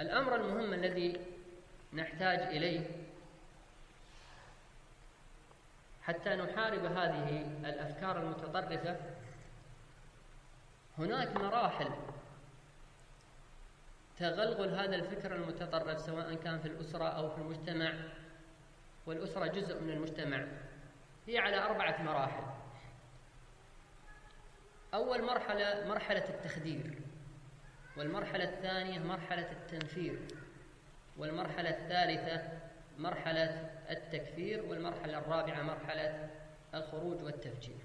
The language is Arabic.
الأمر المهم الذي نحتاج إليه حتى نحارب هذه الأفكار المتطرفة هناك مراحل تغلغل هذا الفكر المتطرف سواء كان في الأسرة أو في المجتمع والأسرة جزء من المجتمع. هي على أربعة مراحل. أول مرحلة مرحلة التخدير. والمرحلة الثانية مرحلة التنفير والمرحلة الثالثة مرحلة التكفير والمرحلة الرابعة مرحلة الخروج والتفجير.